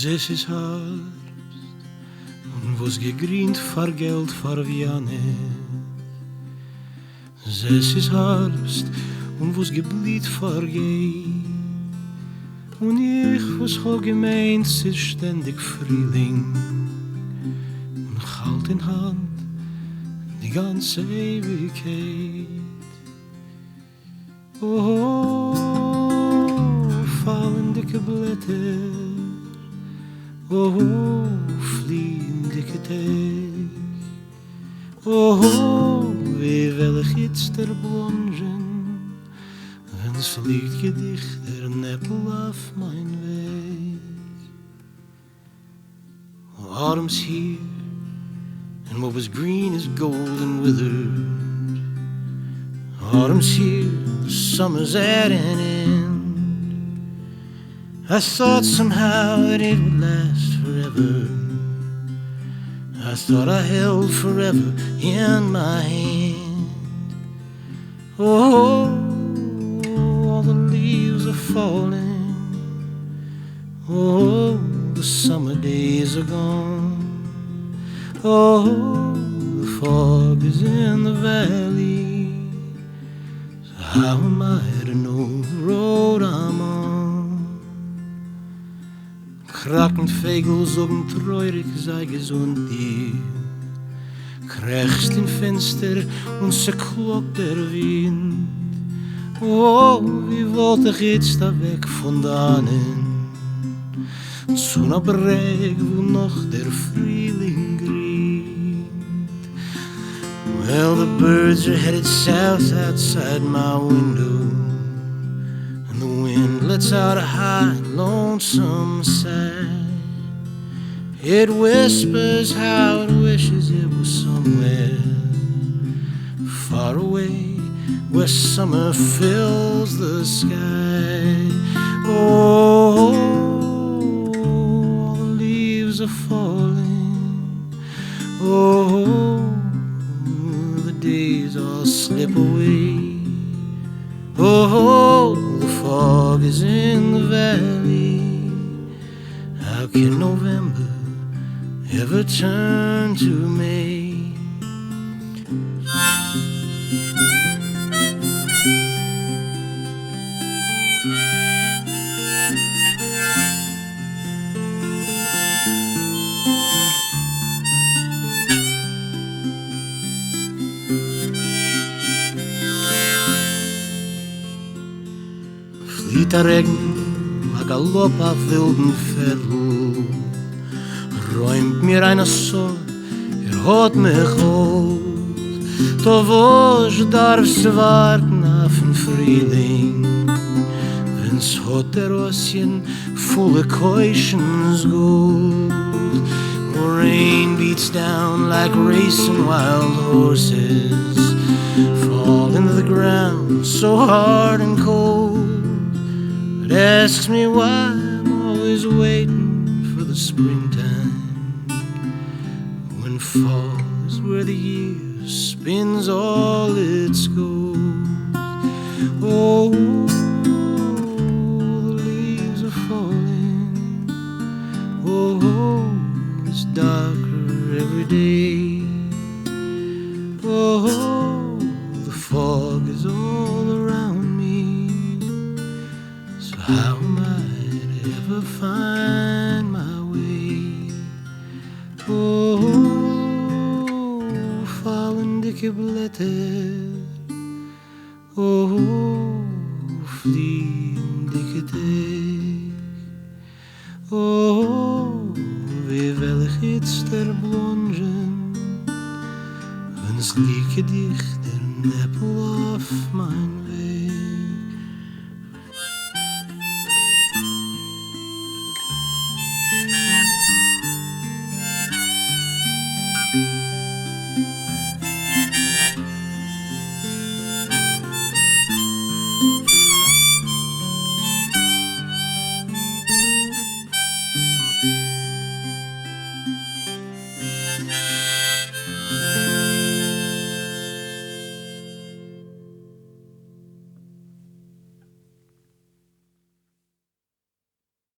Zes is hart und was gegrient far Geld far Viane. Zes is Herbst und was gebliet far Gei. Und ich was ho gemeint es ständig Frühling. Und halt in Hand die ganze Ewigkeit. Oh, fallen dicke Blätter Oh, dicke Teg summer's at an end I thought somehow that it would last forever. I thought I held forever in my hand. Oh, all the leaves are falling. Oh, the summer days are gone. Oh, the fog is in the valley. So how am I to know the road I'm on? Kraken Fegels oben treurig sei gesund dir. Krächst im Fenster und se klockt der Wind. Oh, wie wollte ich jetzt da weg von dannen? Zu na Breg, wo noch der Frühling grient. Well, the birds are headed south outside my window. Lets out a high, lonesome sigh. It whispers how it wishes it was somewhere far away where summer fills the sky. Oh, all the leaves are falling. Oh, the days all slip away. Oh, is in the valley. How can November ever turn to May? Der Regen, a Galopp auf wilden Viertel, räumt mir einer so, er hat mich hoch. Da wo ich darfst warten auf den Frühling, wenn's hat der Ossien volle Keuschens Gold. Rain beats down like racing wild horses, fall into the ground so hard and cold. It asks me why I'm always waiting for the springtime when fall is where the year spins all its gold. Oh, how am I ever find my way? Oh, fallen dicke Blätter. Oh, fliehen dicke Tag. Oh, wie will ich jetzt der Blongen, wenn's liege dich der Neppel auf mein Weg.